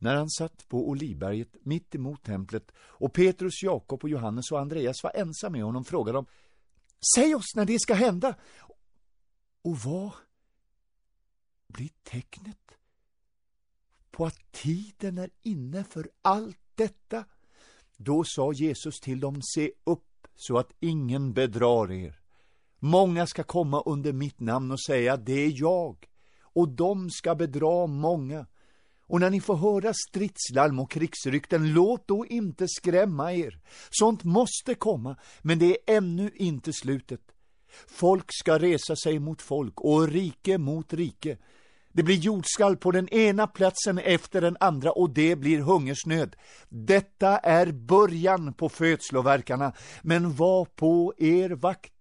när han satt på Olivberget mitt emot templet och Petrus, Jakob och Johannes och Andreas var ensam med honom frågade de Säg oss när det ska hända! Och vad blir tecknet på att tiden är inne för allt detta? Då sa Jesus till dem, se upp så att ingen bedrar er. Många ska komma under mitt namn och säga, det är jag, och de ska bedra många. Och när ni får höra stridslarm och krigsrykten, låt då inte skrämma er. Sånt måste komma, men det är ännu inte slutet. Folk ska resa sig mot folk och rike mot rike. Det blir jordskalv på den ena platsen efter den andra och det blir hungersnöd. Detta är början på födsloverkarna, men var på er vakt.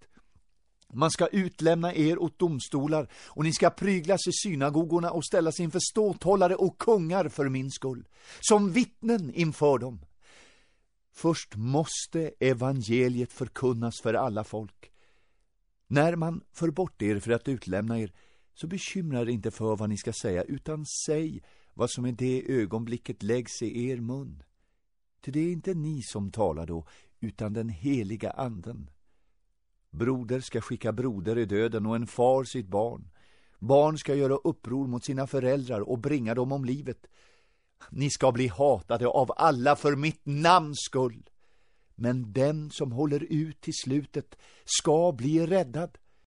Man ska utlämna er åt domstolar och ni ska pryglas i synagogorna och ställas inför ståthållare och kungar för min skull, som vittnen inför dem. Först måste evangeliet förkunnas för alla folk. När man för bort er för att utlämna er, så bekymra er inte för vad ni ska säga, utan säg vad som i det ögonblicket läggs i er mun. Ty det är inte ni som talar då, utan den heliga anden. Broder ska skicka broder i döden och en far sitt barn. Barn ska göra uppror mot sina föräldrar och bringa dem om livet. Ni ska bli hatade av alla för mitt namns skull. Men den som håller ut till slutet ska bli räddad.